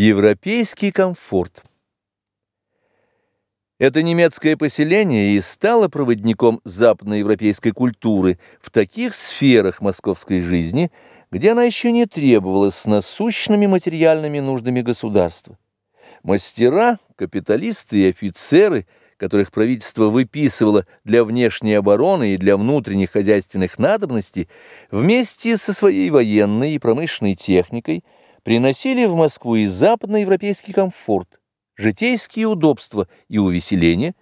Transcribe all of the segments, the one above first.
Европейский комфорт. Это немецкое поселение и стало проводником западноевропейской культуры в таких сферах московской жизни, где она еще не требовалась с насущными материальными нуждами государства. Мастера, капиталисты и офицеры, которых правительство выписывало для внешней обороны и для внутренних хозяйственных надобностей, вместе со своей военной и промышленной техникой – приносили в Москву и западноевропейский комфорт, житейские удобства и увеселения,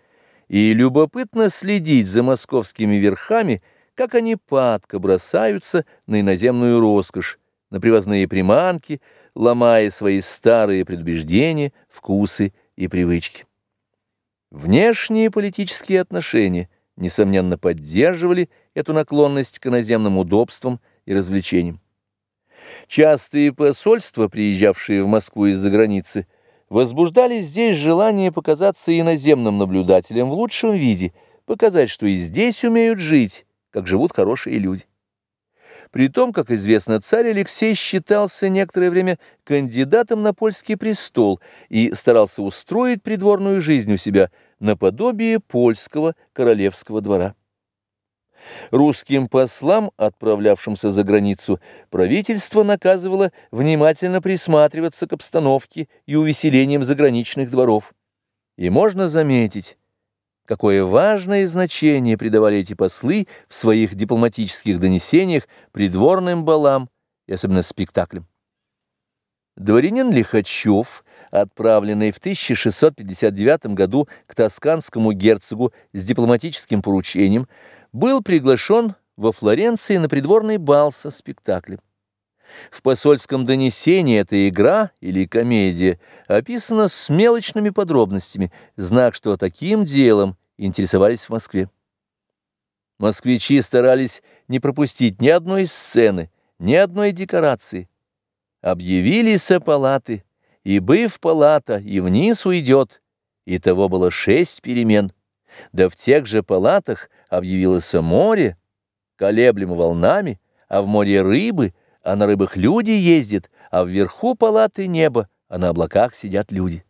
и любопытно следить за московскими верхами, как они падко бросаются на иноземную роскошь, на привозные приманки, ломая свои старые предубеждения, вкусы и привычки. Внешние политические отношения, несомненно, поддерживали эту наклонность к иноземным удобствам и развлечениям. Частые посольства, приезжавшие в Москву из-за границы, возбуждали здесь желание показаться иноземным наблюдателям в лучшем виде, показать, что и здесь умеют жить, как живут хорошие люди. При том, как известно, царь Алексей считался некоторое время кандидатом на польский престол и старался устроить придворную жизнь у себя наподобие польского королевского двора. Русским послам, отправлявшимся за границу, правительство наказывало внимательно присматриваться к обстановке и увеселениям заграничных дворов. И можно заметить, какое важное значение придавали эти послы в своих дипломатических донесениях придворным балам и особенно спектаклям. Дворянин Лихачев, отправленный в 1659 году к тосканскому герцогу с дипломатическим поручением, был приглашен во Флоренции на придворный бал со спектаклем. В посольском донесении эта игра или комедия описана с мелочными подробностями, знак, что таким делом интересовались в Москве. Москвичи старались не пропустить ни одной сцены, ни одной декорации. Объявились палаты, и, быв палата, и вниз уйдет, и того было шесть перемен. Да в тех же палатах объявилось море, колеблемо волнами, а в море рыбы, а на рыбах люди ездят, а вверху палаты небо, а на облаках сидят люди.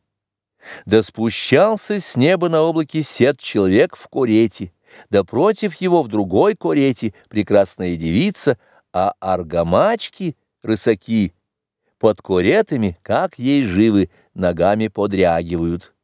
Да спущался с неба на облаке сед человек в курете, да против его в другой курете прекрасная девица, а аргамачки, рысаки, под куретами, как ей живы, ногами подрягивают.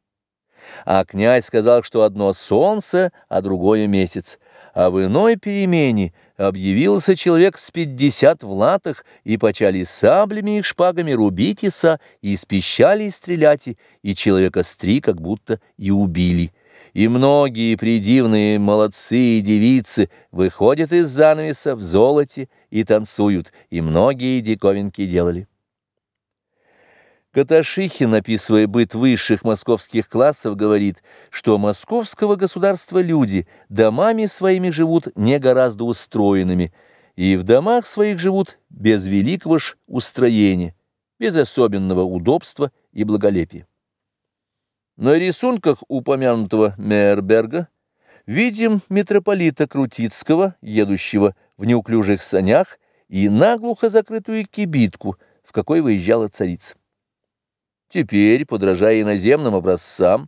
А князь сказал, что одно солнце, а другое месяц. А в иной перемене объявился человек с пятьдесят в латах, и почали саблями и шпагами рубить иса, и спищали и стрелять, и человека стри как будто и убили. И многие придивные молодцы и девицы выходят из занавеса в золоте и танцуют, и многие диковинки делали. Каташихин, описывая быт высших московских классов, говорит, что московского государства люди домами своими живут не гораздо устроенными, и в домах своих живут без великого ж устроения, без особенного удобства и благолепия. На рисунках упомянутого Мейерберга видим митрополита Крутицкого, едущего в неуклюжих санях, и наглухо закрытую кибитку, в какой выезжала царица. Теперь, подражая иноземным образцам,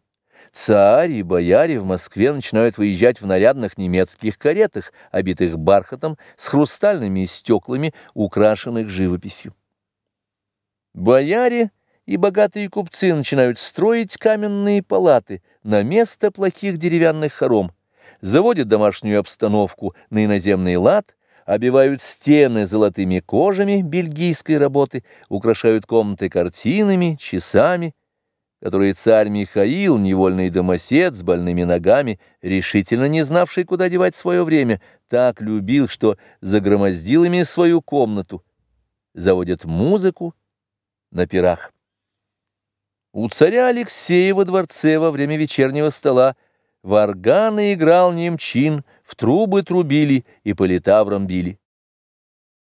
царь и бояре в Москве начинают выезжать в нарядных немецких каретах, обитых бархатом, с хрустальными стеклами, украшенных живописью. Бояре и богатые купцы начинают строить каменные палаты на место плохих деревянных хором, заводят домашнюю обстановку на иноземный лад, обивают стены золотыми кожами бельгийской работы, украшают комнаты картинами, часами, которые царь Михаил, невольный домосед с больными ногами, решительно не знавший, куда девать свое время, так любил, что загромоздил ими свою комнату, заводят музыку на пирах. У царя Алексея во дворце во время вечернего стола в органы играл немчин, в трубы трубили и по литаврам били.